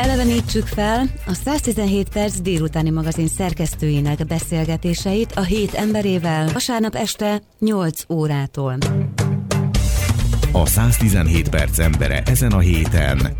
Elevenítsük fel a 117 perc délutáni magazin szerkesztőinek beszélgetéseit a hét emberével vasárnap este 8 órától. A 117 perc embere ezen a héten.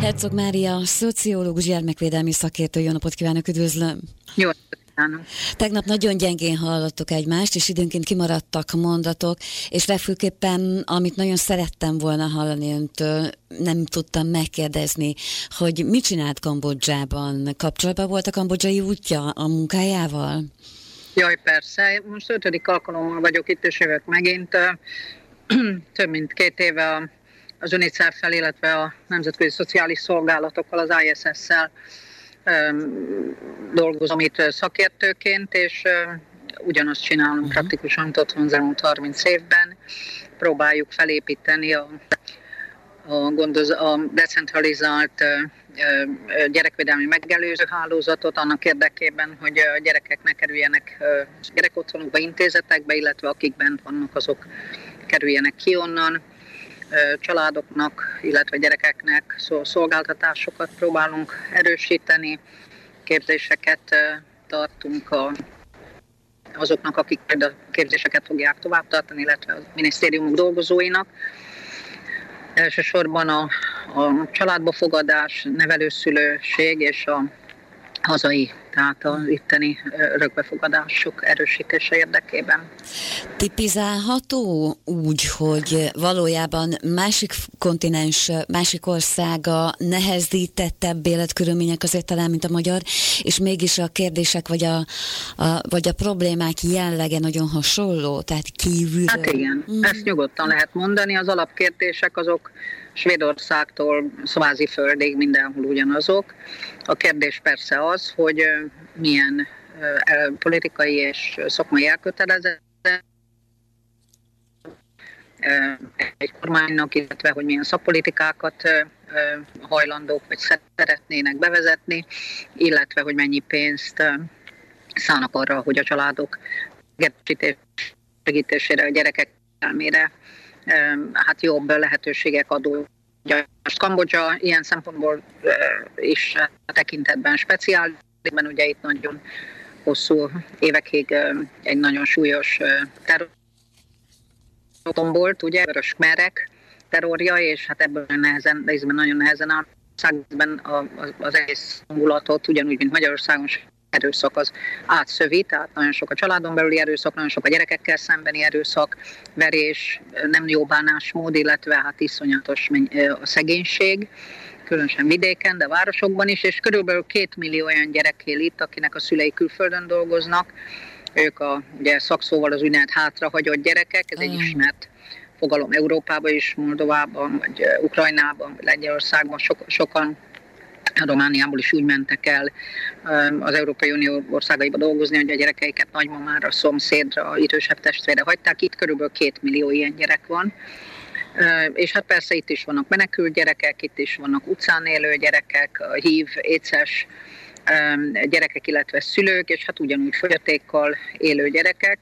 Herzog Mária, szociológus, gyermekvédelmi szakértő, jó napot kívánok, üdvözlöm! Jó kívánok! Tegnap nagyon gyengén hallottuk egymást, és időnként kimaradtak mondatok, és legfőképpen, amit nagyon szerettem volna hallani öntől, nem tudtam megkérdezni, hogy mit csinált Kambodzsában? Kapcsolatban volt a kambodzsai útja a munkájával? Jaj, persze. Most ötödik alkalommal vagyok itt, és jövök megint. Több mint két éve az UNICEF-fel, illetve a Nemzetközi Szociális Szolgálatokkal, az ISS-szel dolgozom itt szakértőként, és ugyanazt csinálunk uh-huh. praktikusan ott van az elmúlt 30 évben. Próbáljuk felépíteni a, a, gondoz, a decentralizált gyerekvédelmi megelőző hálózatot annak érdekében, hogy a gyerekek ne kerüljenek gyerekotthonokba, intézetekbe, illetve akik bent vannak, azok kerüljenek ki onnan családoknak, illetve gyerekeknek szolgáltatásokat próbálunk erősíteni, képzéseket tartunk a, azoknak, akik a képzéseket fogják tovább tartani, illetve a minisztériumok dolgozóinak. Elsősorban a, a családba fogadás, nevelőszülőség és a hazai, tehát az itteni örökbefogadások erősítése érdekében. Tipizálható úgy, hogy valójában másik kontinens, másik országa nehezítettebb életkörülmények azért talán, mint a magyar, és mégis a kérdések vagy a, a, vagy a problémák jellege nagyon hasonló, tehát kívül. Hát igen, mm. ezt nyugodtan lehet mondani, az alapkérdések azok Svédországtól Svázi földig mindenhol ugyanazok. A kérdés persze az, hogy milyen politikai és szakmai elkötelezett egy kormánynak, illetve hogy milyen szakpolitikákat hajlandók vagy szeretnének bevezetni, illetve hogy mennyi pénzt szállnak arra, hogy a családok segítésére, a gyerekek elmére hát jobb lehetőségek adó. Most Kambodzsa ilyen szempontból is a tekintetben speciális, ugye itt nagyon hosszú évekig egy nagyon súlyos terror volt, ugye, merek terrorja, és hát ebből nehezen, részben nagyon nehezen áll az egész hangulatot, ugyanúgy, mint Magyarországon erőszak az átszövi, tehát nagyon sok a családon belüli erőszak, nagyon sok a gyerekekkel szembeni erőszak, verés, nem jó bánásmód, illetve hát iszonyatos a szegénység különösen vidéken, de városokban is, és körülbelül két millió olyan gyerek él itt, akinek a szülei külföldön dolgoznak. Ők a ugye, szakszóval az ünnep hátrahagyott gyerekek, ez egy mm. ismert fogalom Európában is, Moldovában, vagy Ukrajnában, vagy Lengyelországban so, sokan Romániából is úgy mentek el az Európai Unió országaiba dolgozni, hogy a gyerekeiket nagymamára, szomszédra, idősebb testvére hagyták. Itt körülbelül két millió ilyen gyerek van. És hát persze itt is vannak menekült gyerekek, itt is vannak utcán élő gyerekek, hív, éces gyerekek, illetve szülők, és hát ugyanúgy fogyatékkal élő gyerekek.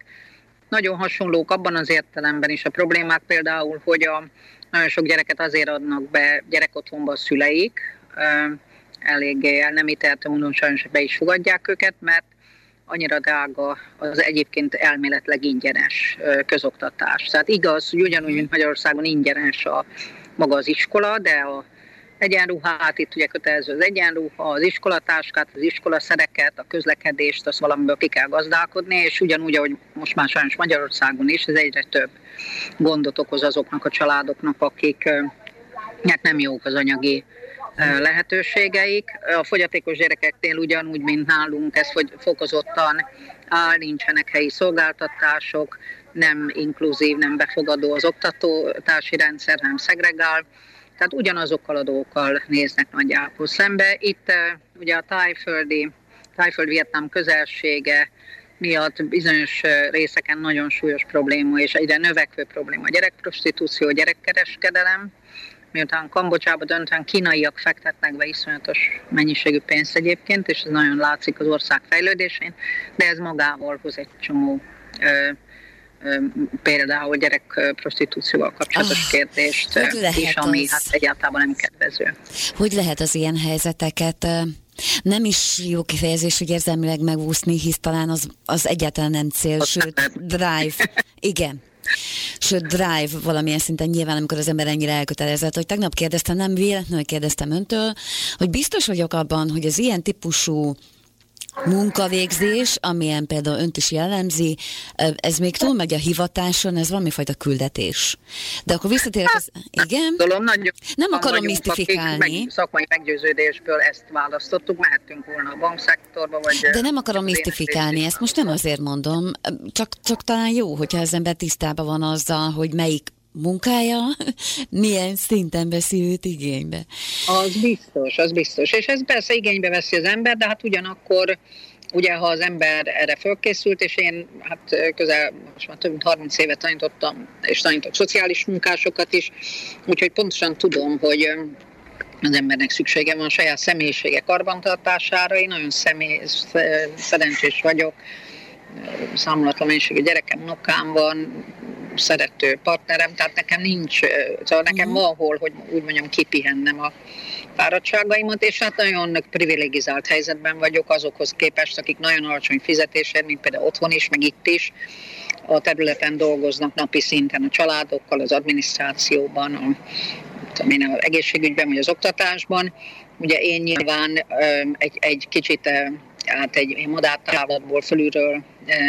Nagyon hasonlók abban az értelemben is a problémák például, hogy a, nagyon sok gyereket azért adnak be gyerekotthonba a szüleik, eléggé el nem ítélte mondom, sajnos be is fogadják őket, mert annyira drága az egyébként elméletleg ingyenes közoktatás. Tehát igaz, hogy ugyanúgy, mint Magyarországon ingyenes a maga az iskola, de a egyenruhát, itt ugye kötelező az egyenruha, az iskolatáskát, az iskolaszereket, a közlekedést, azt valamiből ki kell gazdálkodni, és ugyanúgy, ahogy most már sajnos Magyarországon is, ez egyre több gondot okoz azoknak a családoknak, akiknek nem jók az anyagi lehetőségeik. A fogyatékos gyerekeknél ugyanúgy, mint nálunk, ez fokozottan áll, nincsenek helyi szolgáltatások, nem inkluzív, nem befogadó az oktatási rendszer, nem szegregál. Tehát ugyanazokkal a dolgokkal néznek nagyjából szembe. Itt ugye a tájföldi, tájföld-vietnám közelsége miatt bizonyos részeken nagyon súlyos probléma, és egyre növekvő probléma a gyerekprostitúció, gyerekkereskedelem, miután Kambodzsába döntően kínaiak fektetnek be iszonyatos mennyiségű pénzt egyébként, és ez nagyon látszik az ország fejlődésén, de ez magával hoz egy csomó ö, például gyerekprostitúcióval kapcsolatos oh, kérdést is, ami az? hát egyáltalán nem kedvező. Hogy lehet az ilyen helyzeteket nem is jó kifejezés, hogy érzelmileg megúszni, hisz talán az, az egyáltalán nem cél, az sőt, nem. drive. Igen. Sőt, drive valamilyen szinten nyilván, amikor az ember ennyire elkötelezett, hogy tegnap kérdeztem, nem véletlenül kérdeztem öntől, hogy biztos vagyok abban, hogy az ilyen típusú munkavégzés, amilyen például önt is jellemzi, ez még túlmegy a hivatáson, ez valamifajta küldetés. De akkor visszatérek, az, igen? Tudom, nagyon, nem akarom misztifikálni. Meg, szakmai meggyőződésből ezt választottuk, mehettünk volna a bankszektorba, vagy... De nem akarom misztifikálni, ezt most nem azért mondom, csak, csak talán jó, hogyha az ember tisztában van azzal, hogy melyik munkája milyen szinten veszi őt igénybe. Az biztos, az biztos. És ez persze igénybe veszi az ember, de hát ugyanakkor ugye ha az ember erre fölkészült, és én hát közel, most már több mint 30 évet tanítottam, és tanítok szociális munkásokat is, úgyhogy pontosan tudom, hogy az embernek szüksége van a saját személyisége karbantartására. Én nagyon személy, szerencsés vagyok, számolatlan mennyiségű gyerekem, nokám van, szerető partnerem, tehát nekem nincs, szóval nekem uh-huh. van hol, hogy úgy mondjam, kipihennem a fáradtságaimat, és hát nagyon privilegizált helyzetben vagyok azokhoz képest, akik nagyon alacsony fizetésért, mint például otthon is, meg itt is, a területen dolgoznak napi szinten a családokkal, az adminisztrációban, a, tudom az egészségügyben, vagy az oktatásban. Ugye én nyilván egy, egy kicsit hát egy madártávatból fölülről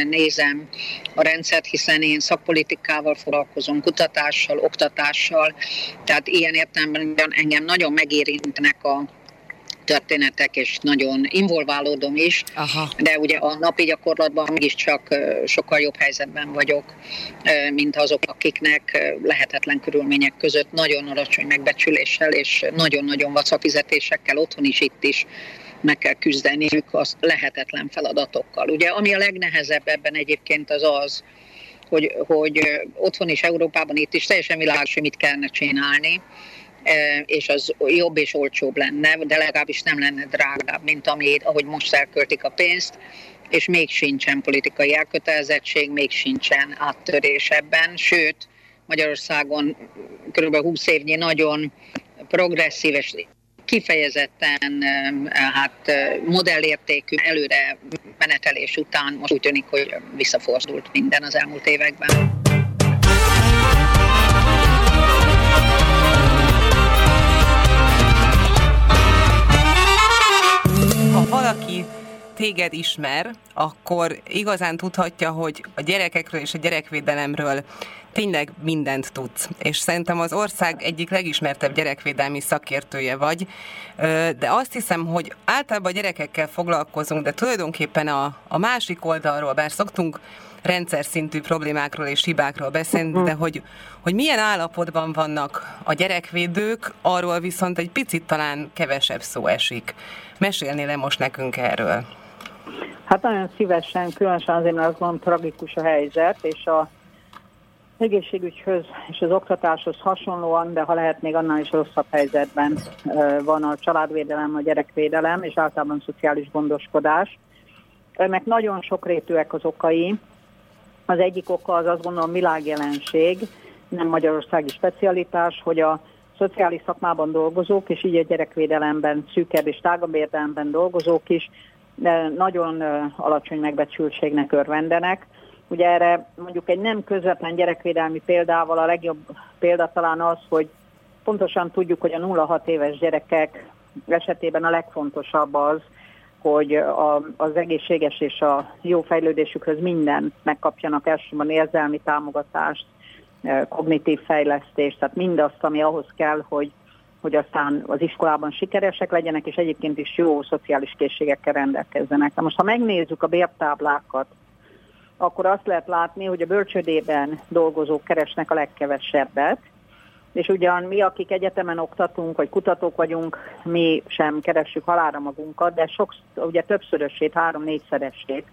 nézem a rendszert, hiszen én szakpolitikával foglalkozom, kutatással, oktatással, tehát ilyen értelemben engem nagyon megérintenek a történetek, és nagyon involválódom is, Aha. de ugye a napi gyakorlatban mégiscsak eh, sokkal jobb helyzetben vagyok, eh, mint azok, akiknek lehetetlen körülmények között nagyon alacsony megbecsüléssel és nagyon-nagyon vacak fizetésekkel otthon is, itt is meg kell küzdeniük az lehetetlen feladatokkal. Ugye, ami a legnehezebb ebben egyébként az az, hogy, hogy otthon is, Európában itt is teljesen világos, hogy mit kellene csinálni, és az jobb és olcsóbb lenne, de legalábbis nem lenne drágább, mint ami, ahogy most elköltik a pénzt, és még sincsen politikai elkötelezettség, még sincsen áttörés ebben, sőt, Magyarországon kb. 20 évnyi nagyon progresszív és kifejezetten hát modellértékű előre menetelés után most úgy tűnik, hogy visszafordult minden az elmúlt években. Ha valaki téged ismer, akkor igazán tudhatja, hogy a gyerekekről és a gyerekvédelemről tényleg mindent tudsz. És szerintem az ország egyik legismertebb gyerekvédelmi szakértője vagy, de azt hiszem, hogy általában a gyerekekkel foglalkozunk, de tulajdonképpen a, a másik oldalról, bár szoktunk rendszer szintű problémákról és hibákról beszélni, de hogy, hogy milyen állapotban vannak a gyerekvédők, arról viszont egy picit talán kevesebb szó esik. Mesélnél le most nekünk erről? Hát nagyon szívesen, különösen azért, mert azt mondom, tragikus a helyzet, és a egészségügyhöz és az oktatáshoz hasonlóan, de ha lehet még annál is rosszabb helyzetben van a családvédelem, a gyerekvédelem és általában szociális gondoskodás. Ennek nagyon sokrétűek az okai. Az egyik oka az azt gondolom világjelenség, nem magyarországi specialitás, hogy a szociális szakmában dolgozók, és így a gyerekvédelemben, szűkebb és tágabb értelemben dolgozók is nagyon alacsony megbecsültségnek örvendenek. Ugye erre mondjuk egy nem közvetlen gyerekvédelmi példával a legjobb példa talán az, hogy pontosan tudjuk, hogy a 0-6 éves gyerekek esetében a legfontosabb az, hogy a, az egészséges és a jó fejlődésükhöz minden megkapjanak elsősorban érzelmi támogatást, kognitív fejlesztést, tehát mindazt, ami ahhoz kell, hogy hogy aztán az iskolában sikeresek legyenek, és egyébként is jó szociális készségekkel rendelkezzenek. Na most, ha megnézzük a bértáblákat, akkor azt lehet látni, hogy a bölcsödében dolgozók keresnek a legkevesebbet, és ugyan mi, akik egyetemen oktatunk, vagy kutatók vagyunk, mi sem keressük halára magunkat, de sok, ugye többszörösét, három-négyszeresét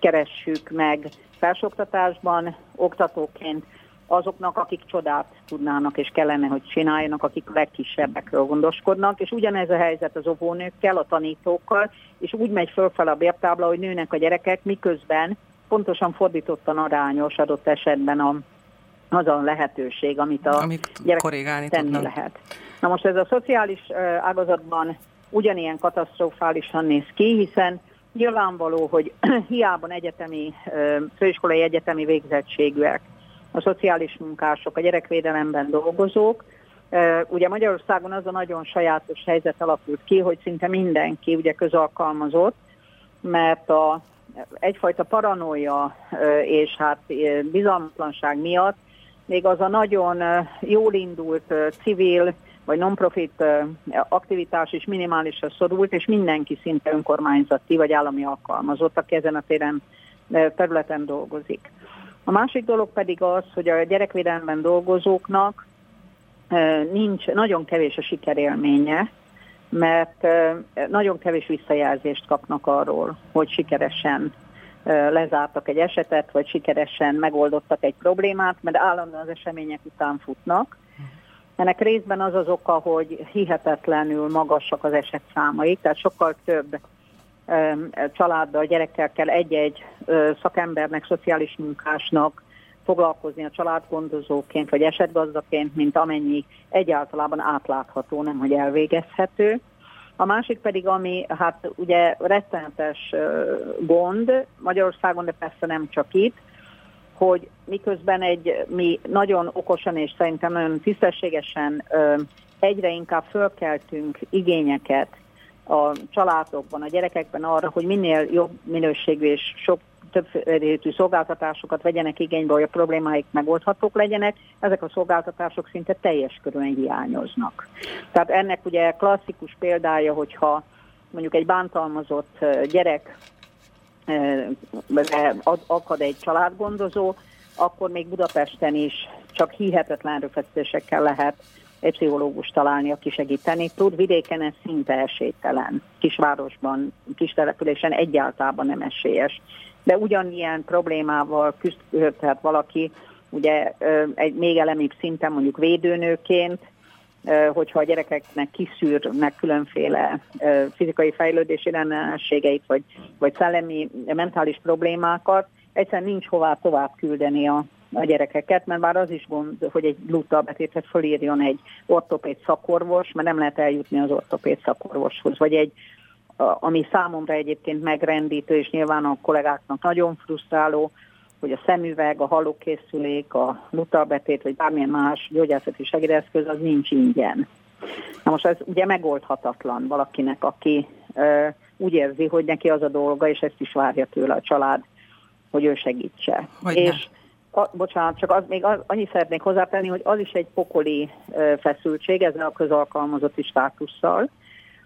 keressük meg felsőoktatásban, oktatóként, azoknak, akik csodát tudnának és kellene, hogy csináljanak, akik a legkisebbekről gondoskodnak, és ugyanez a helyzet az óvónőkkel, a tanítókkal, és úgy megy fölfel a bértábla, hogy nőnek a gyerekek, miközben pontosan fordítottan arányos adott esetben a, az a lehetőség, amit a amit gyerek tenni tudnak. lehet. Na most ez a szociális ágazatban ugyanilyen katasztrofálisan néz ki, hiszen nyilvánvaló, hogy hiába egyetemi, főiskolai egyetemi végzettségűek, a szociális munkások, a gyerekvédelemben dolgozók, Ugye Magyarországon az a nagyon sajátos helyzet alakult ki, hogy szinte mindenki ugye közalkalmazott, mert a, egyfajta paranoia és hát bizalmatlanság miatt még az a nagyon jól indult civil vagy non-profit aktivitás is minimálisra szorult, és mindenki szinte önkormányzati vagy állami alkalmazott, aki ezen a téren területen dolgozik. A másik dolog pedig az, hogy a gyerekvédelemben dolgozóknak nincs, nagyon kevés a sikerélménye, mert nagyon kevés visszajelzést kapnak arról, hogy sikeresen lezártak egy esetet, vagy sikeresen megoldottak egy problémát, mert állandóan az események után futnak. Ennek részben az az oka, hogy hihetetlenül magasak az esetszámaik, tehát sokkal több családdal, gyerekkel kell egy-egy szakembernek, szociális munkásnak foglalkozni a családgondozóként vagy esetgazdaként, mint amennyi egyáltalában átlátható, nem hogy elvégezhető. A másik pedig, ami hát ugye rettenetes gond Magyarországon, de persze nem csak itt, hogy miközben egy mi nagyon okosan és szerintem nagyon tisztességesen egyre inkább fölkeltünk igényeket a családokban, a gyerekekben arra, hogy minél jobb minőségű és sok többfélrétű szolgáltatásokat vegyenek igénybe, hogy a problémáik megoldhatók legyenek, ezek a szolgáltatások szinte teljes körülön hiányoznak. Tehát ennek ugye klasszikus példája, hogyha mondjuk egy bántalmazott gyerek akad egy családgondozó, akkor még Budapesten is csak hihetetlen erőfeszítésekkel lehet egy pszichológus találni, aki segíteni tud. Vidéken ez szinte esélytelen. Kisvárosban, kis településen egyáltalán nem esélyes de ugyanilyen problémával küzdhet valaki, ugye egy még elemibb szinten mondjuk védőnőként, hogyha a gyerekeknek kiszűrnek különféle fizikai fejlődési ellenességeit, vagy, vagy szellemi, mentális problémákat, egyszerűen nincs hová tovább küldeni a, a gyerekeket, mert már az is gond, hogy egy lutta betétet fölírjon egy ortopéd szakorvos, mert nem lehet eljutni az ortopéd szakorvoshoz, vagy egy ami számomra egyébként megrendítő, és nyilván a kollégáknak nagyon frusztráló, hogy a szemüveg, a hallókészülék, a lutalbetét, vagy bármilyen más gyógyászati segédeszköz, az nincs ingyen. Na most ez ugye megoldhatatlan valakinek, aki ö, úgy érzi, hogy neki az a dolga, és ezt is várja tőle a család, hogy ő segítse. Hogy és a, bocsánat, csak az, még az, annyit szeretnék hozzátenni, hogy az is egy pokoli feszültség ezzel a közalkalmazotti státusszal,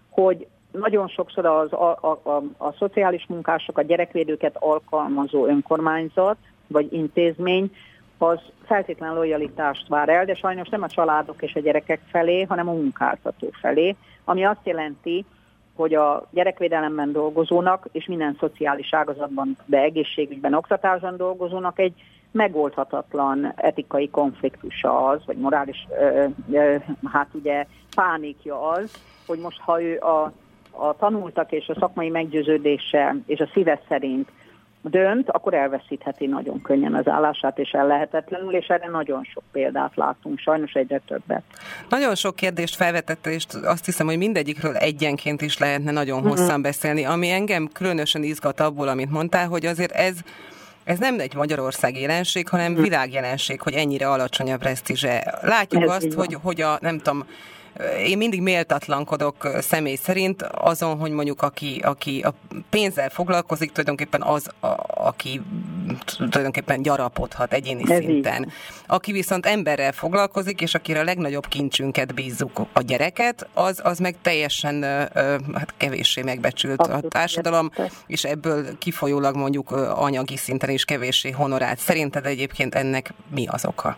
hogy nagyon sokszor az, a, a, a, a szociális munkások, a gyerekvédőket alkalmazó önkormányzat vagy intézmény, az feltétlen lojalitást vár el, de sajnos nem a családok és a gyerekek felé, hanem a munkáltató felé, ami azt jelenti, hogy a gyerekvédelemben dolgozónak és minden szociális ágazatban, de egészségügyben, oktatásban dolgozónak egy megoldhatatlan etikai konfliktusa az, vagy morális, ö, ö, hát ugye pánikja az, hogy most ha ő a a tanultak és a szakmai meggyőződése és a szíve szerint dönt, akkor elveszítheti nagyon könnyen az állását, és ellehetetlenül, és erre nagyon sok példát látunk, sajnos egyre többet. Nagyon sok kérdést felvetette, és azt hiszem, hogy mindegyikről egyenként is lehetne nagyon mhm. hosszan uh-huh. beszélni. Ami engem különösen izgat abból, amit mondtál, hogy azért ez ez nem egy Magyarország jelenség, hanem világjelenség, hogy ennyire alacsony a presztízse. Látjuk ez azt, hogy, hogy a, nem tudom, én mindig méltatlankodok személy szerint azon, hogy mondjuk aki, aki a pénzzel foglalkozik, tulajdonképpen az, a, aki tulajdonképpen gyarapodhat egyéni Ez szinten. Így. Aki viszont emberrel foglalkozik, és akire a legnagyobb kincsünket bízzuk a gyereket, az, az meg teljesen hát kevéssé megbecsült Abszolút. a társadalom, és ebből kifolyólag mondjuk anyagi szinten is kevéssé honorált. Szerinted egyébként ennek mi az oka?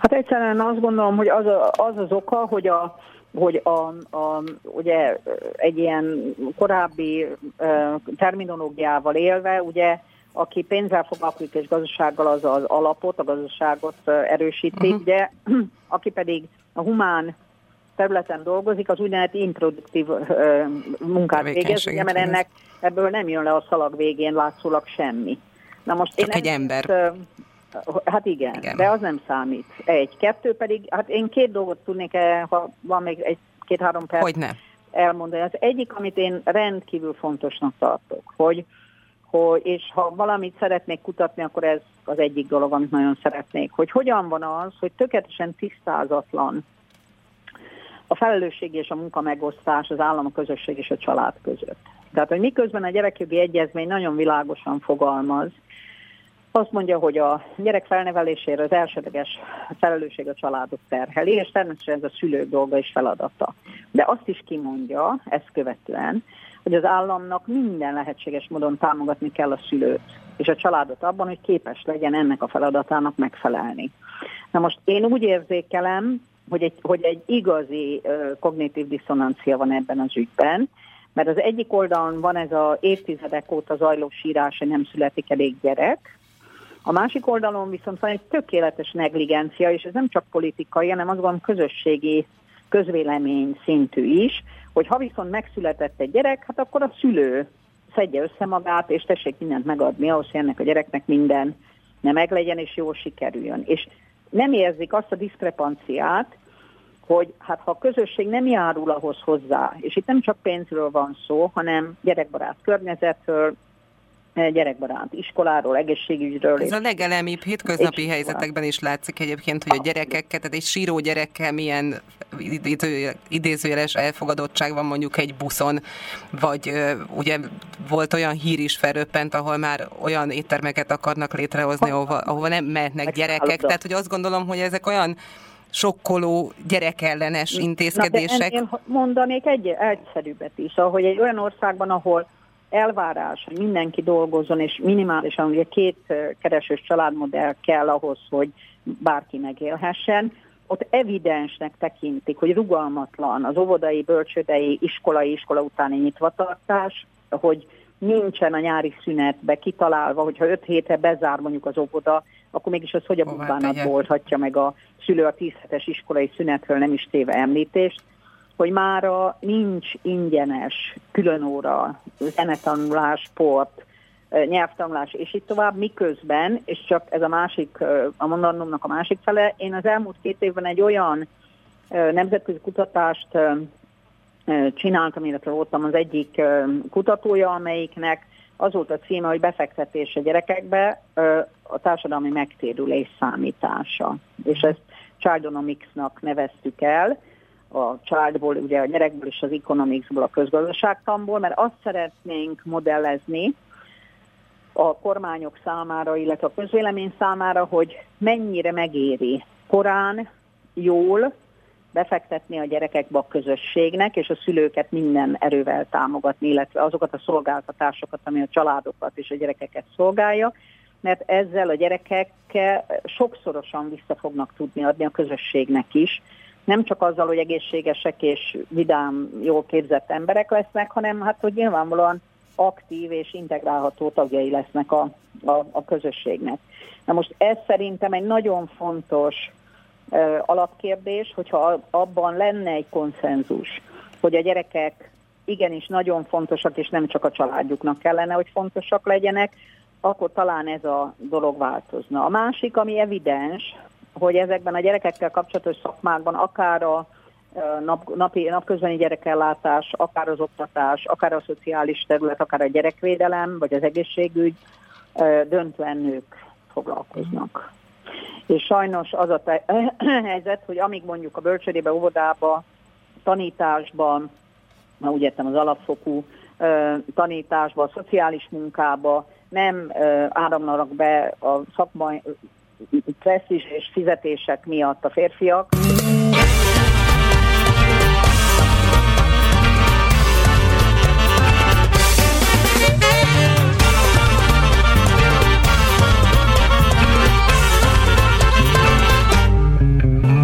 Hát egyszerűen azt gondolom, hogy az a, az, az oka, hogy a hogy a, a, ugye egy ilyen korábbi uh, terminológiával élve, ugye aki pénzzel foglalkozik és gazdasággal az az alapot, a gazdaságot erősíti, uh-huh. ugye, aki pedig a humán területen dolgozik, az úgynevezett improduktív uh, munkát végez, ugye, mert ennek ebből nem jön le a szalag végén látszólag semmi. Na most Csak én egy ember. Ezt, Hát igen, igen, de az nem számít. Egy, kettő pedig, hát én két dolgot tudnék, ha van még egy két-három perc hogy ne. elmondani. Az egyik, amit én rendkívül fontosnak tartok, hogy, hogy, és ha valamit szeretnék kutatni, akkor ez az egyik dolog, amit nagyon szeretnék, hogy hogyan van az, hogy tökéletesen tisztázatlan a felelősség és a munka megosztás az állam, a közösség és a család között. Tehát, hogy miközben a gyerekjogi egyezmény nagyon világosan fogalmaz, azt mondja, hogy a gyerek felnevelésére az elsődleges felelősség a családot terheli, és természetesen ez a szülők dolga és feladata. De azt is kimondja ezt követően, hogy az államnak minden lehetséges módon támogatni kell a szülőt és a családot abban, hogy képes legyen ennek a feladatának megfelelni. Na most én úgy érzékelem, hogy egy, hogy egy igazi kognitív diszonancia van ebben az ügyben, mert az egyik oldalon van ez az évtizedek óta zajló sírás, hogy nem születik elég gyerek, a másik oldalon viszont van egy tökéletes negligencia, és ez nem csak politikai, hanem az van közösségi közvélemény szintű is, hogy ha viszont megszületett egy gyerek, hát akkor a szülő szedje össze magát, és tessék mindent megadni ahhoz, hogy ennek a gyereknek minden ne meglegyen, és jól sikerüljön. És nem érzik azt a diszkrepanciát, hogy hát ha a közösség nem járul ahhoz hozzá, és itt nem csak pénzről van szó, hanem gyerekbarát környezetről, gyerekbarát iskoláról, egészségügyről. Ez a legelemibb hétköznapi és helyzetekben is látszik egyébként, hogy a gyerekekkel, tehát egy síró gyerekkel milyen idézőjeles elfogadottság van mondjuk egy buszon, vagy ugye volt olyan hír is felröppent, ahol már olyan éttermeket akarnak létrehozni, ahova, ahova nem mehetnek gyerekek, tehát hogy azt gondolom, hogy ezek olyan sokkoló gyerekellenes intézkedések. Na, de én mondanék egy egyszerűbbet is, ahogy egy olyan országban, ahol elvárás, hogy mindenki dolgozzon, és minimálisan ugye két keresős családmodell kell ahhoz, hogy bárki megélhessen, ott evidensnek tekintik, hogy rugalmatlan az óvodai, bölcsődei, iskolai, iskola utáni nyitvatartás, hogy nincsen a nyári szünetbe kitalálva, hogyha öt hétre bezár mondjuk az óvoda, akkor mégis az hogy a bubánat oldhatja meg a szülő a tíz hetes iskolai szünetről nem is téve említést hogy mára nincs ingyenes különóra, zenetanulás, sport, nyelvtanulás, és itt tovább, miközben, és csak ez a másik, a mondanomnak a másik fele, én az elmúlt két évben egy olyan nemzetközi kutatást csináltam, illetve voltam az egyik kutatója, amelyiknek az volt a címe, hogy befektetés a gyerekekbe a társadalmi megtérülés számítása. És ezt Childonomics-nak neveztük el, a családból, ugye a gyerekből és az economicsból, a közgazdaságtamból, mert azt szeretnénk modellezni a kormányok számára, illetve a közvélemény számára, hogy mennyire megéri korán, jól befektetni a gyerekekbe a közösségnek, és a szülőket minden erővel támogatni, illetve azokat a szolgáltatásokat, ami a családokat és a gyerekeket szolgálja, mert ezzel a gyerekek sokszorosan vissza fognak tudni adni a közösségnek is, nem csak azzal, hogy egészségesek és vidám, jól képzett emberek lesznek, hanem hát, hogy nyilvánvalóan aktív és integrálható tagjai lesznek a, a, a közösségnek. Na most ez szerintem egy nagyon fontos uh, alapkérdés, hogyha abban lenne egy konszenzus, hogy a gyerekek igenis nagyon fontosak, és nem csak a családjuknak kellene, hogy fontosak legyenek, akkor talán ez a dolog változna. A másik, ami evidens, hogy ezekben a gyerekekkel kapcsolatos szakmákban akár a nap, napi, napközbeni gyerekellátás, akár az oktatás, akár a szociális terület, akár a gyerekvédelem, vagy az egészségügy döntően nők foglalkoznak. És sajnos az a helyzet, hogy amíg mondjuk a bölcsődébe, óvodába, tanításban, na úgy értem az alapfokú tanításba, a szociális munkába nem áramlanak be a szakmai presztis és fizetések miatt a férfiak.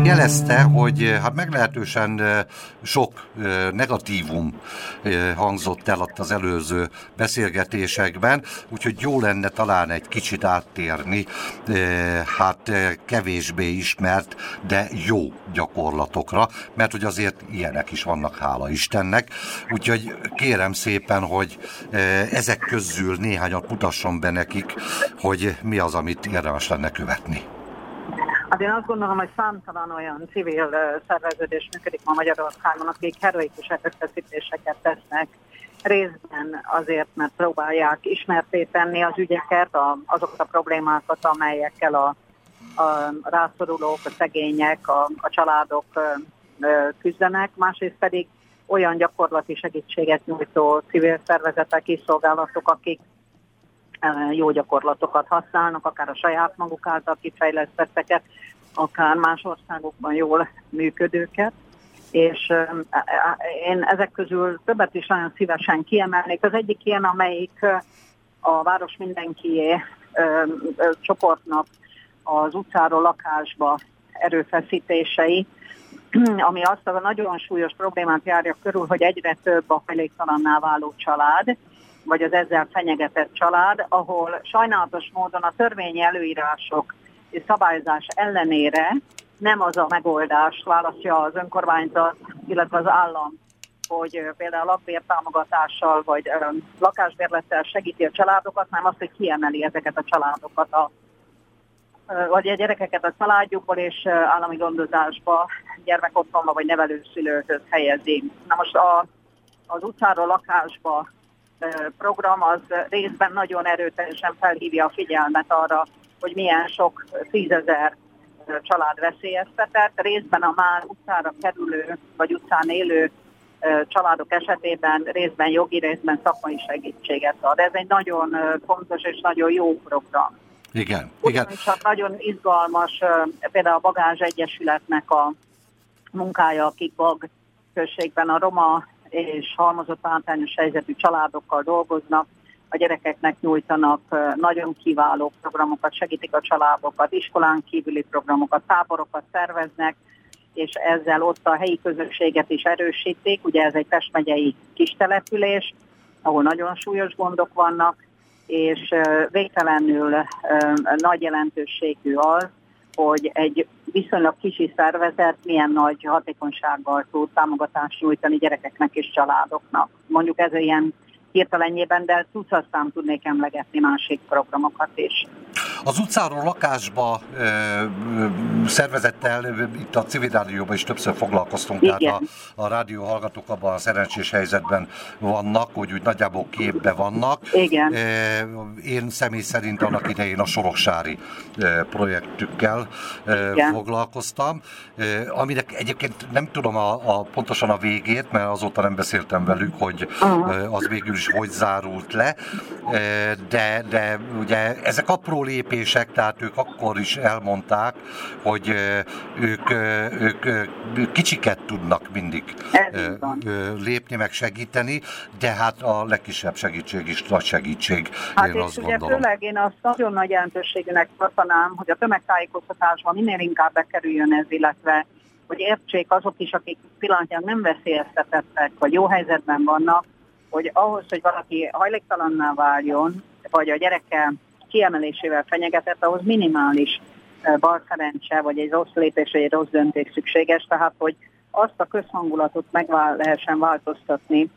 Jelezte, hogy hát meglehetősen sok negatívum hangzott el az előző beszélgetésekben, úgyhogy jó lenne talán egy kicsit áttérni, hát kevésbé ismert, de jó gyakorlatokra, mert hogy azért ilyenek is vannak, hála Istennek. Úgyhogy kérem szépen, hogy ezek közül néhányat mutasson be nekik, hogy mi az, amit érdemes lenne követni. Hát én azt gondolom, hogy számtalan olyan civil szerveződés működik ma Magyarországon, akik heroikus erőfeszítéseket tesznek, részben azért, mert próbálják ismerté tenni az ügyeket, a, azokat a problémákat, amelyekkel a, a rászorulók, a szegények, a, a családok küzdenek, másrészt pedig olyan gyakorlati segítséget nyújtó civil szervezetek és szolgálatok, akik jó gyakorlatokat használnak, akár a saját maguk által kifejlesztetteket, akár más országokban jól működőket, és én ezek közül többet is nagyon szívesen kiemelnék. Az egyik ilyen, amelyik a Város Mindenkié csoportnak az utcáról lakásba erőfeszítései, ami azt a nagyon súlyos problémát járja körül, hogy egyre több a hajléktalanná váló család, vagy az ezzel fenyegetett család, ahol sajnálatos módon a törvényi előírások és szabályzás ellenére nem az a megoldás választja az önkormányzat, illetve az állam, hogy például lakbértámogatással vagy lakásbérlettel segíti a családokat, hanem azt, hogy kiemeli ezeket a családokat a vagy a gyerekeket a családjukból és állami gondozásba, gyermekotthonba vagy nevelőszülőhöz helyezi. Na most a, az utcáról lakásba program az részben nagyon erőteljesen felhívja a figyelmet arra, hogy milyen sok tízezer család veszélyeztetett, részben a már utcára kerülő vagy utcán élő családok esetében részben jogi, részben szakmai segítséget ad. Ez egy nagyon fontos és nagyon jó program. Igen, igen. Csak nagyon izgalmas például a Bagázs Egyesületnek a munkája, akik Bag községben a roma és halmozott hátrányos helyzetű családokkal dolgoznak, a gyerekeknek nyújtanak nagyon kiváló programokat, segítik a családokat, iskolán kívüli programokat, táborokat szerveznek, és ezzel ott a helyi közösséget is erősítik. Ugye ez egy Pest megyei kis település, ahol nagyon súlyos gondok vannak, és végtelenül nagy jelentőségű az, hogy egy viszonylag kicsi szervezet milyen nagy hatékonysággal tud támogatást nyújtani gyerekeknek és családoknak. Mondjuk ez ilyen hirtelenjében, de tucatszám tudnék emlegetni másik programokat is. Az utcáról lakásba szervezettel itt a civil rádióban is többször foglalkoztunk, Igen. tehát a, a rádió hallgatók abban a szerencsés helyzetben vannak, hogy úgy nagyjából képbe vannak. Igen. Én személy szerint annak idején a Soroksári projektükkel e, foglalkoztam, aminek egyébként nem tudom a, a pontosan a végét, mert azóta nem beszéltem velük, hogy uh-huh. az végül is hogy zárult le, de, de ugye ezek apró lépések, lépések, tehát ők akkor is elmondták, hogy ők, ők kicsiket tudnak mindig lépni, meg segíteni, de hát a legkisebb segítség is nagy segítség, hát én azt ugye gondolom. Főleg én azt nagyon nagy jelentőségűnek tartanám, hogy a tömegtájékoztatásban minél inkább bekerüljön ez, illetve hogy értsék azok is, akik pillanatnyilag nem veszélyeztetettek, vagy jó helyzetben vannak, hogy ahhoz, hogy valaki hajléktalanná váljon, vagy a gyereke kiemelésével fenyegetett, ahhoz minimális balszerencse, vagy egy rossz lépés, vagy egy rossz döntés szükséges, tehát hogy azt a közhangulatot meg lehessen változtatni,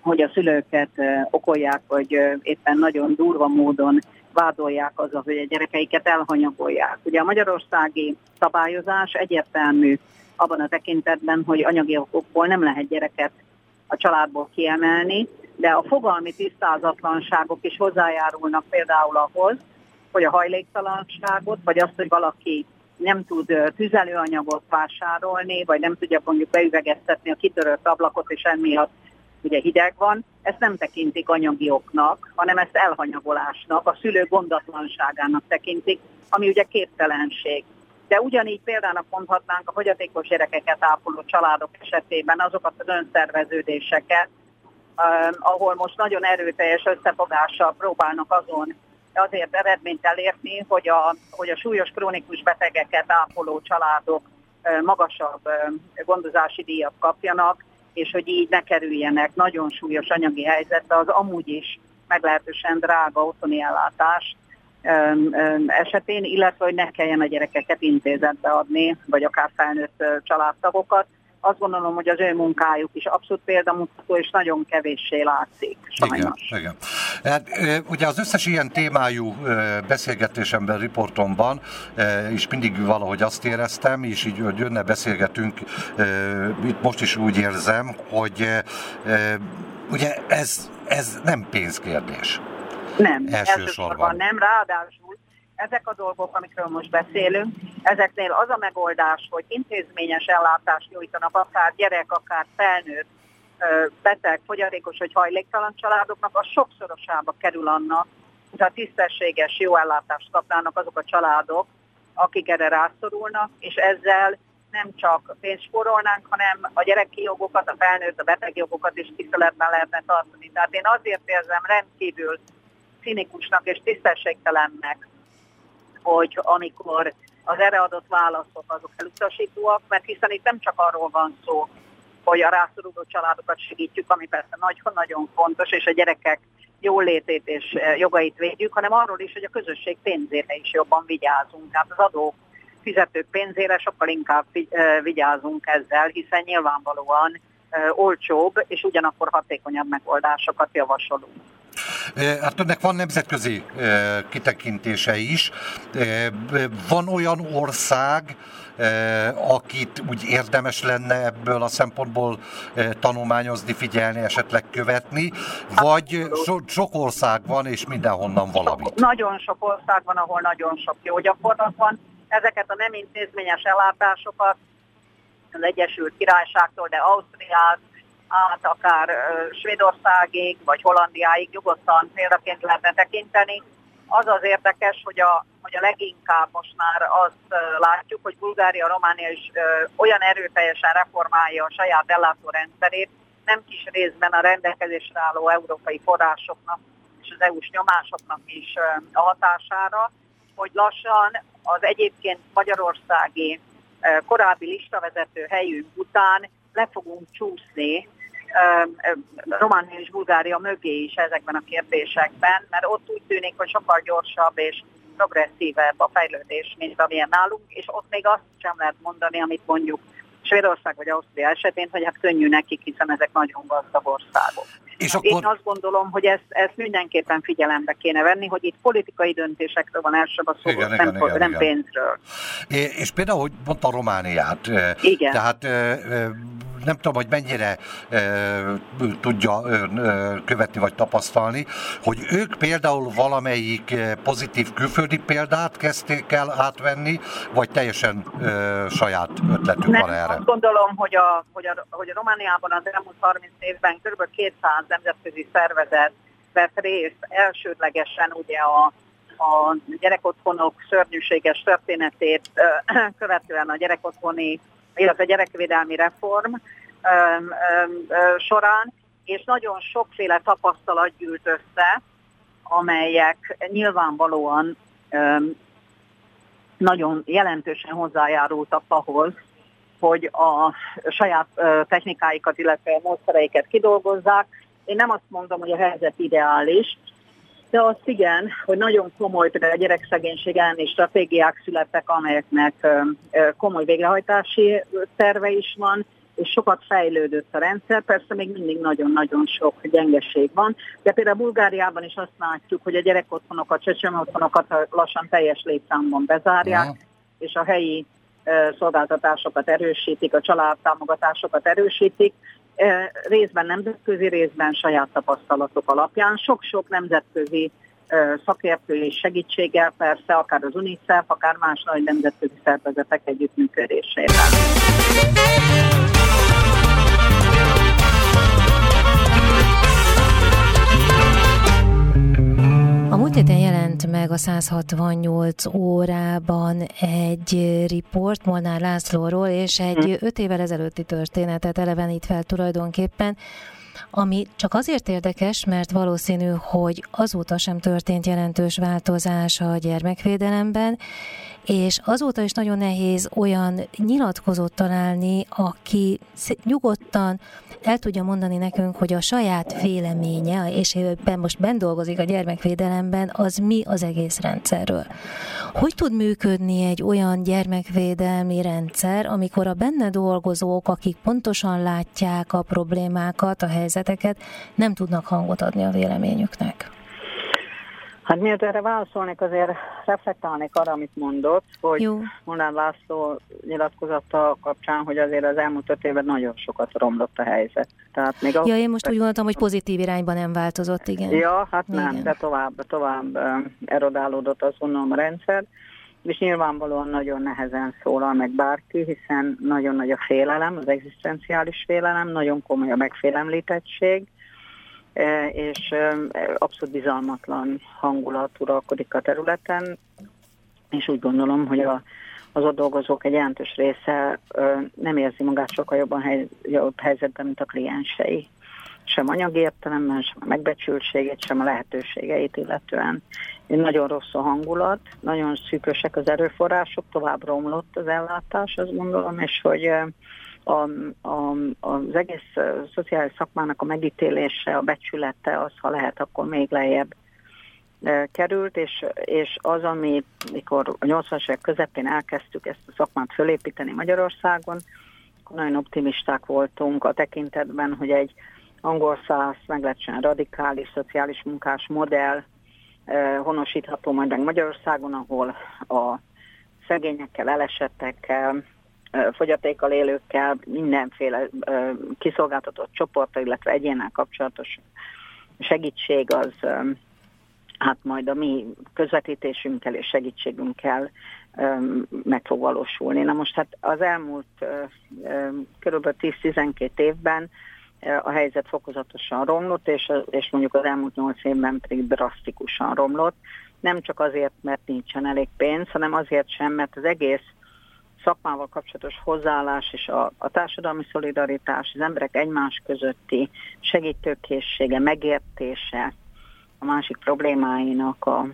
hogy a szülőket okolják, vagy éppen nagyon durva módon vádolják azzal, hogy a gyerekeiket elhanyagolják. Ugye a magyarországi szabályozás egyértelmű abban a tekintetben, hogy anyagi okokból nem lehet gyereket a családból kiemelni, de a fogalmi tisztázatlanságok is hozzájárulnak például ahhoz, hogy a hajléktalanságot, vagy azt, hogy valaki nem tud tüzelőanyagot vásárolni, vagy nem tudja mondjuk beüvegeztetni a kitörött ablakot, és emiatt ugye hideg van, ezt nem tekintik anyagi oknak, hanem ezt elhanyagolásnak, a szülő gondatlanságának tekintik, ami ugye képtelenség. De ugyanígy példának mondhatnánk a fogyatékos gyerekeket ápoló családok esetében azokat az önszerveződéseket, ahol most nagyon erőteljes összefogással próbálnak azon azért eredményt elérni, hogy a, hogy a súlyos krónikus betegeket ápoló családok magasabb gondozási díjat kapjanak, és hogy így ne kerüljenek nagyon súlyos anyagi helyzetbe az amúgy is meglehetősen drága otthoni ellátás esetén, illetve hogy ne kelljen a gyerekeket intézetbe adni, vagy akár felnőtt családtagokat. Azt gondolom, hogy az ő munkájuk is abszolút példamutató, és nagyon kevéssé látszik, sajnos. Igen, igen. Hát, ugye az összes ilyen témájú beszélgetésemben, riportomban és mindig valahogy azt éreztem, és így, hogy jönne beszélgetünk, itt most is úgy érzem, hogy ugye ez, ez nem pénzkérdés. Nem, elsősorban nem, ráadásul ezek a dolgok, amikről most beszélünk, ezeknél az a megoldás, hogy intézményes ellátást nyújtanak akár gyerek, akár felnőtt, beteg, fogyatékos vagy hajléktalan családoknak, az sokszorosába kerül annak, a tisztességes, jó ellátást kapnának azok a családok, akik erre rászorulnak, és ezzel nem csak pénzt spórolnánk, hanem a gyereki jogokat, a felnőtt, a beteg jogokat is tiszteletben lehetne tartani. Tehát én azért érzem rendkívül cinikusnak és tisztességtelennek, hogy amikor az erre adott válaszok azok elutasítóak, mert hiszen itt nem csak arról van szó, hogy a rászoruló családokat segítjük, ami persze nagyon-nagyon fontos, és a gyerekek jólétét és jogait védjük, hanem arról is, hogy a közösség pénzére is jobban vigyázunk. Tehát az adók fizetők pénzére sokkal inkább vigyázunk ezzel, hiszen nyilvánvalóan olcsóbb és ugyanakkor hatékonyabb megoldásokat javasolunk. Hát önnek van nemzetközi kitekintése is. Van olyan ország, akit úgy érdemes lenne ebből a szempontból tanulmányozni, figyelni, esetleg követni, vagy so, sok ország van, és mindenhonnan valamit? Sok, nagyon sok ország van, ahol nagyon sok jó gyakorlat van. Ezeket a nem intézményes ellátásokat az Egyesült Királyságtól, de Ausztriát, át akár Svédországig vagy Hollandiáig nyugodtan példaként lehetne tekinteni. Az az érdekes, hogy a, hogy a leginkább most már azt látjuk, hogy Bulgária, Románia is olyan erőteljesen reformálja a saját ellátórendszerét, nem kis részben a rendelkezésre álló európai forrásoknak és az EU-s nyomásoknak is a hatására, hogy lassan az egyébként magyarországi korábbi listavezető helyünk után le fogunk csúszni Románia és Bulgária mögé is ezekben a kérdésekben, mert ott úgy tűnik, hogy sokkal gyorsabb és progresszívebb a fejlődés, mint amilyen nálunk, és ott még azt sem lehet mondani, amit mondjuk Svédország vagy Ausztria esetén, hogy hát könnyű nekik, hiszen ezek nagyon gazdag országok. És akkor... Én azt gondolom, hogy ezt, ezt mindenképpen figyelembe kéne venni, hogy itt politikai döntésekről van elsőbb szó, igen, nem, igen, nem igen. pénzről. És például, hogy mondta Romániát, igen. tehát nem tudom, hogy mennyire tudja követni vagy tapasztalni, hogy ők például valamelyik pozitív külföldi példát kezdték el átvenni, vagy teljesen saját ötletük nem, van erre? Azt gondolom, hogy a, hogy, a, hogy a Romániában az elmúlt 30 évben kb. 200 nemzetközi szervezet vett részt elsődlegesen ugye a a gyerekotthonok szörnyűséges történetét követően a gyerekotthoni illetve gyerekvédelmi reform során, és nagyon sokféle tapasztalat gyűlt össze, amelyek nyilvánvalóan nagyon jelentősen hozzájárultak ahhoz, hogy a saját technikáikat, illetve a módszereiket kidolgozzák. Én nem azt mondom, hogy a helyzet ideális, de azt igen, hogy nagyon komoly például a gyerekszegénység elleni stratégiák születtek, amelyeknek komoly végrehajtási terve is van, és sokat fejlődött a rendszer, persze még mindig nagyon-nagyon sok gyengeség van, de például Bulgáriában is azt látjuk, hogy a gyerekotthonokat, otthonokat lassan teljes létszámban bezárják, ja. és a helyi szolgáltatásokat erősítik, a családtámogatásokat erősítik, részben nemzetközi, részben saját tapasztalatok alapján. Sok-sok nemzetközi szakértői segítséggel, persze akár az UNICEF, akár más nagy nemzetközi szervezetek együttműködésével. Múlt héten jelent meg a 168 órában egy riport Molnár Lászlóról, és egy 5 évvel ezelőtti történetet elevenít fel tulajdonképpen. ami csak azért érdekes, mert valószínű, hogy azóta sem történt jelentős változás a gyermekvédelemben, és azóta is nagyon nehéz olyan nyilatkozót találni, aki nyugodtan el tudja mondani nekünk, hogy a saját véleménye, és éppen most bent dolgozik a gyermekvédelemben, az mi az egész rendszerről. Hogy tud működni egy olyan gyermekvédelmi rendszer, amikor a benne dolgozók, akik pontosan látják a problémákat, a helyzeteket, nem tudnak hangot adni a véleményüknek? Hát miért erre válaszolnék, azért reflektálnék arra, amit mondott, hogy Jó. Monán László nyilatkozata kapcsán, hogy azért az elmúlt öt évben nagyon sokat romlott a helyzet. Tehát még ja, én most úgy gondoltam, hogy pozitív irányban nem változott, igen. Ja, hát igen. nem, de tovább, tovább erodálódott az a rendszer, és nyilvánvalóan nagyon nehezen szólal meg bárki, hiszen nagyon nagy a félelem, az egzisztenciális félelem, nagyon komoly a megfélemlítettség, és e, abszolút bizalmatlan hangulat uralkodik a területen, és úgy gondolom, hogy a, az ott dolgozók egy jelentős része nem érzi magát sokkal jobban hely, jobb helyzetben, mint a kliensei. Sem anyagi értelemben, sem a megbecsültségét, sem a lehetőségeit illetően. Nagyon rossz a hangulat, nagyon szűkösek az erőforrások, tovább romlott az ellátás, azt gondolom, és hogy a, a, az egész szociális szakmának a megítélése, a becsülete, az ha lehet, akkor még lejjebb került, és, és az, ami, mikor a 80-as évek közepén elkezdtük ezt a szakmát fölépíteni Magyarországon, nagyon optimisták voltunk a tekintetben, hogy egy angol száz, meglehetősen radikális szociális munkás modell honosítható majd meg Magyarországon, ahol a szegényekkel, elesettekkel, fogyatékkal élőkkel, mindenféle kiszolgáltatott csoporttal, illetve egyénnel kapcsolatos segítség az hát majd a mi közvetítésünkkel és segítségünkkel meg fog valósulni. Na most hát az elmúlt kb. 10-12 évben a helyzet fokozatosan romlott, és, és mondjuk az elmúlt 8 évben pedig drasztikusan romlott. Nem csak azért, mert nincsen elég pénz, hanem azért sem, mert az egész szakmával kapcsolatos hozzáállás és a, a társadalmi szolidaritás, az emberek egymás közötti segítőkészsége, megértése, a másik problémáinak a,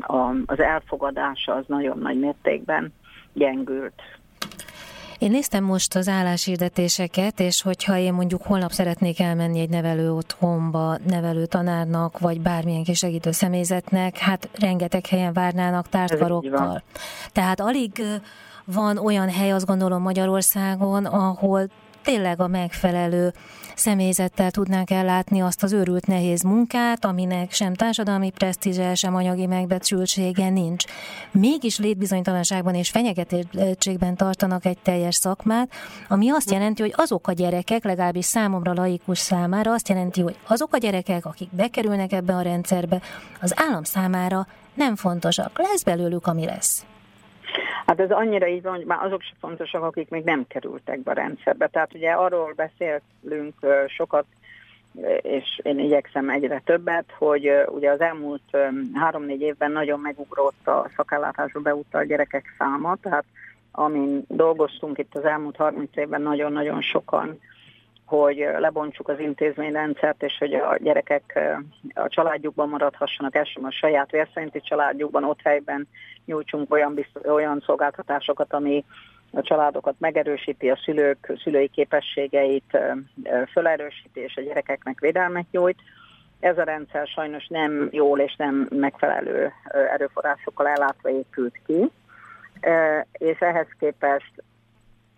a, az elfogadása az nagyon nagy mértékben gyengült. Én néztem most az álláshirdetéseket, és hogyha én mondjuk holnap szeretnék elmenni egy nevelő otthonba, nevelő tanárnak, vagy bármilyen kis segítő személyzetnek, hát rengeteg helyen várnának tártkarokkal. Tehát alig van olyan hely, azt gondolom Magyarországon, ahol tényleg a megfelelő személyzettel tudnánk ellátni azt az őrült nehéz munkát, aminek sem társadalmi presztízse, sem anyagi megbecsültsége nincs. Mégis létbizonytalanságban és fenyegetettségben tartanak egy teljes szakmát, ami azt jelenti, hogy azok a gyerekek, legalábbis számomra laikus számára azt jelenti, hogy azok a gyerekek, akik bekerülnek ebbe a rendszerbe, az állam számára nem fontosak. Lesz belőlük, ami lesz. Hát ez annyira így van, hogy már azok sem fontosak, akik még nem kerültek be a rendszerbe. Tehát ugye arról beszélünk sokat, és én igyekszem egyre többet, hogy ugye az elmúlt három-négy évben nagyon megugrott a szakállátásba beutalt gyerekek száma, tehát amin dolgoztunk itt az elmúlt 30 évben nagyon-nagyon sokan hogy lebontsuk az intézményrendszert, és hogy a gyerekek a családjukban maradhassanak, elsősorban a saját vérszerinti családjukban, ott helyben nyújtsunk olyan, bizt- olyan szolgáltatásokat, ami a családokat megerősíti, a szülők szülői képességeit felerősíti, és a gyerekeknek védelmet nyújt. Ez a rendszer sajnos nem jól és nem megfelelő erőforrásokkal ellátva épült ki, és ehhez képest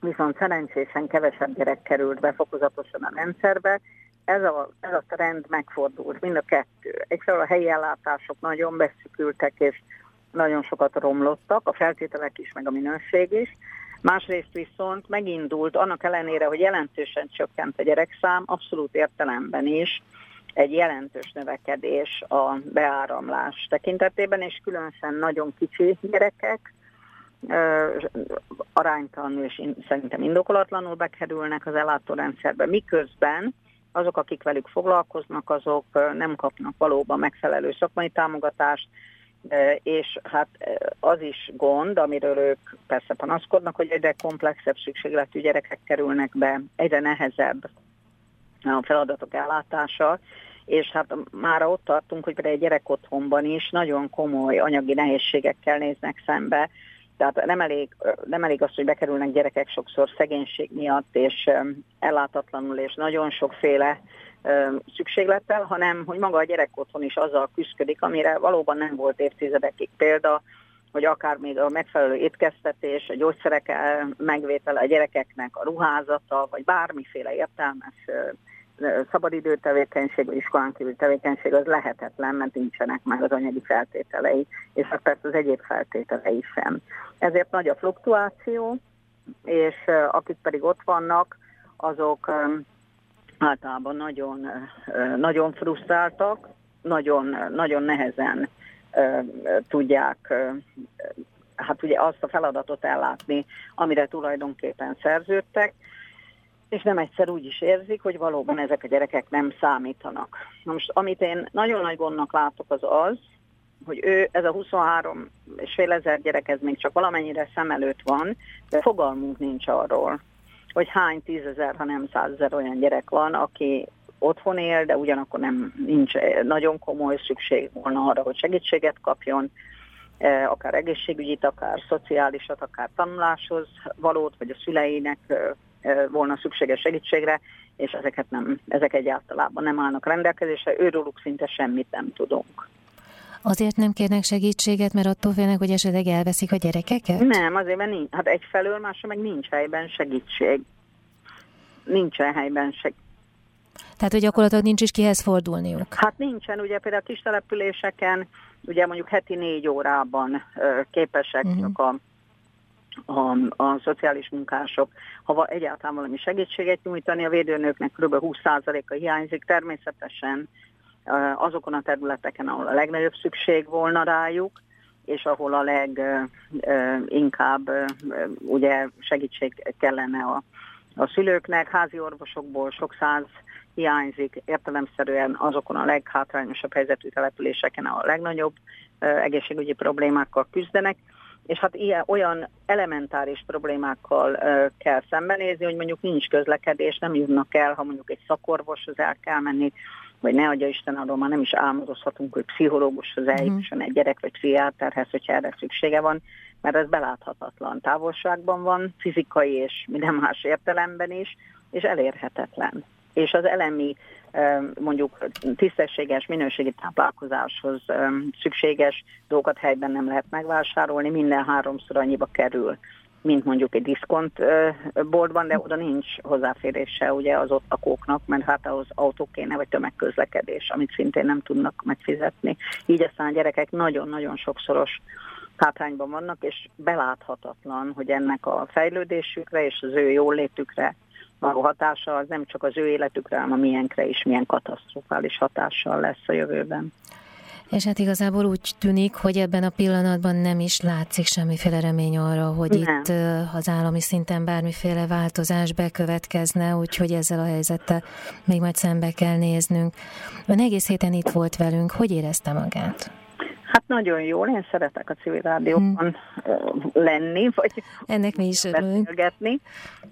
viszont szerencsésen kevesebb gyerek került be fokozatosan a rendszerbe. Ez a, ez a trend megfordult, mind a kettő. Egyfelől a helyi ellátások nagyon beszükültek, és nagyon sokat romlottak, a feltételek is, meg a minőség is. Másrészt viszont megindult, annak ellenére, hogy jelentősen csökkent a gyerekszám, abszolút értelemben is egy jelentős növekedés a beáramlás tekintetében, és különösen nagyon kicsi gyerekek, aránytalanul és szerintem indokolatlanul bekerülnek az ellátórendszerbe, miközben azok, akik velük foglalkoznak, azok nem kapnak valóban megfelelő szakmai támogatást, és hát az is gond, amiről ők persze panaszkodnak, hogy egyre komplexebb szükségletű gyerekek kerülnek be, egyre nehezebb a feladatok ellátása, és hát már ott tartunk, hogy például egy gyerek otthonban is nagyon komoly anyagi nehézségekkel néznek szembe, tehát nem elég, nem elég az, hogy bekerülnek gyerekek sokszor szegénység miatt, és ellátatlanul, és nagyon sokféle szükséglettel, hanem hogy maga a gyerek otthon is azzal küzdik, amire valóban nem volt évtizedekig példa, hogy akár még a megfelelő étkeztetés, a gyógyszerek megvétele a gyerekeknek, a ruházata, vagy bármiféle értelmes szabadidő tevékenység, iskolán kívül tevékenység az lehetetlen, mert nincsenek meg az anyagi feltételei, és hát persze az egyéb feltételei sem. Ezért nagy a fluktuáció, és akik pedig ott vannak, azok általában nagyon, nagyon frusztráltak, nagyon, nagyon nehezen tudják hát ugye azt a feladatot ellátni, amire tulajdonképpen szerződtek, és nem egyszer úgy is érzik, hogy valóban ezek a gyerekek nem számítanak. Na most, amit én nagyon nagy gondnak látok, az az, hogy ő, ez a 23 és fél ezer gyerek, ez még csak valamennyire szem előtt van, de fogalmunk nincs arról, hogy hány tízezer, ha nem százezer olyan gyerek van, aki otthon él, de ugyanakkor nem nincs nagyon komoly szükség volna arra, hogy segítséget kapjon, e, akár egészségügyit, akár szociálisat, akár tanuláshoz valót, vagy a szüleinek e, volna szükséges segítségre, és ezeket nem, ezek egyáltalában nem állnak rendelkezésre, őróluk szinte semmit nem tudunk. Azért nem kérnek segítséget, mert attól félnek, hogy esetleg elveszik a gyerekeket? Nem, azért, mert nincs. Hát egyfelől másra meg nincs helyben segítség. Nincsen helyben segítség. Tehát, hogy gyakorlatilag nincs is kihez fordulniuk? Hát nincsen, ugye például a kis településeken, ugye mondjuk heti négy órában képesek uh-huh. csak a a, a szociális munkások, ha egyáltalán valami segítséget nyújtani, a védőnőknek kb. 20%-a hiányzik, természetesen azokon a területeken, ahol a legnagyobb szükség volna rájuk, és ahol a leginkább ugye segítség kellene a, a szülőknek, házi orvosokból sok száz hiányzik értelemszerűen azokon a leghátrányosabb helyzetű településeken, ahol a legnagyobb egészségügyi problémákkal küzdenek, és hát ilyen, olyan elementáris problémákkal ö, kell szembenézni, hogy mondjuk nincs közlekedés, nem jutnak el, ha mondjuk egy szakorvoshoz el kell menni, vagy ne adja Isten, arról már nem is álmodozhatunk, hogy pszichológushoz mhm. eljusson egy gyerek, vagy pszichiáterhez, hogyha erre szüksége van, mert ez beláthatatlan távolságban van, fizikai és minden más értelemben is, és elérhetetlen. És az elemi mondjuk tisztességes, minőségi táplálkozáshoz szükséges dolgokat helyben nem lehet megvásárolni, minden háromszor annyiba kerül, mint mondjuk egy diszkont boltban, de oda nincs hozzáférése ugye az ott lakóknak, mert hát ahhoz autó kéne, vagy tömegközlekedés, amit szintén nem tudnak megfizetni. Így aztán a gyerekek nagyon-nagyon sokszoros hátrányban vannak, és beláthatatlan, hogy ennek a fejlődésükre és az ő jólétükre való hatása az nem csak az ő életükre, hanem a miénkre is milyen katasztrofális hatással lesz a jövőben. És hát igazából úgy tűnik, hogy ebben a pillanatban nem is látszik semmiféle remény arra, hogy nem. itt az állami szinten bármiféle változás bekövetkezne, úgyhogy ezzel a helyzettel még majd szembe kell néznünk. Ön egész héten itt volt velünk, hogy érezte magát? Hát nagyon jól, én szeretek a civil rádióban hmm. lenni, vagy ennek mi is beszélgetni,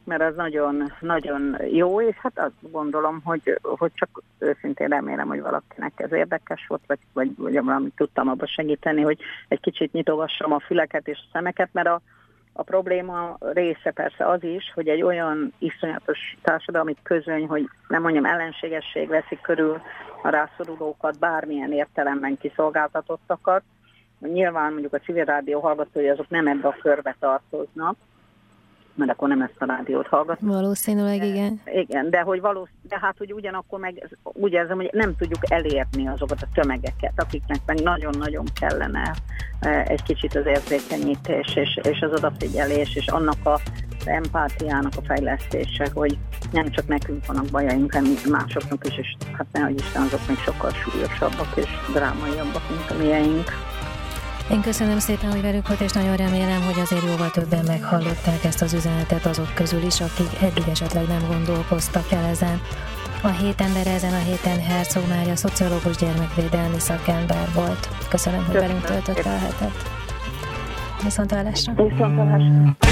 mert az nagyon, nagyon jó, és hát azt gondolom, hogy, hogy csak őszintén remélem, hogy valakinek ez érdekes volt, vagy, vagy, vagy valamit tudtam abban segíteni, hogy egy kicsit nyitogassam a füleket és a szemeket, mert a, a probléma része persze az is, hogy egy olyan iszonyatos társadalmi közöny, hogy nem mondjam ellenségesség veszik körül a rászorulókat, bármilyen értelemben kiszolgáltatottakat. Nyilván mondjuk a civil rádió hallgatói azok nem ebbe a körbe tartoznak, mert akkor nem ezt a rádiót hallgatom. Valószínűleg igen. Igen, de hogy valósz, de hát hogy ugyanakkor meg úgy érzem, hogy nem tudjuk elérni azokat a tömegeket, akiknek meg nagyon-nagyon kellene e, egy kicsit az érzékenyítés és, és az odafigyelés, és annak a empátiának a fejlesztése, hogy nem csak nekünk vannak bajaink, hanem másoknak is, és hát nehogy Isten azok még sokkal súlyosabbak és drámaiabbak, mint a mieink. Én köszönöm szépen, hogy velük volt, és nagyon remélem, hogy azért jóval többen meghallották ezt az üzenetet azok közül is, akik eddig esetleg nem gondolkoztak el ezen. A hét ember ezen a héten Herzog Mária, szociológus gyermekvédelmi szakember volt. Köszönöm, hogy velünk töltötte a hetet. Viszontlátásra! Viszontlátásra!